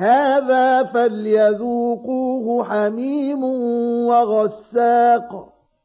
هذا فليذوقوه حميم وغساق.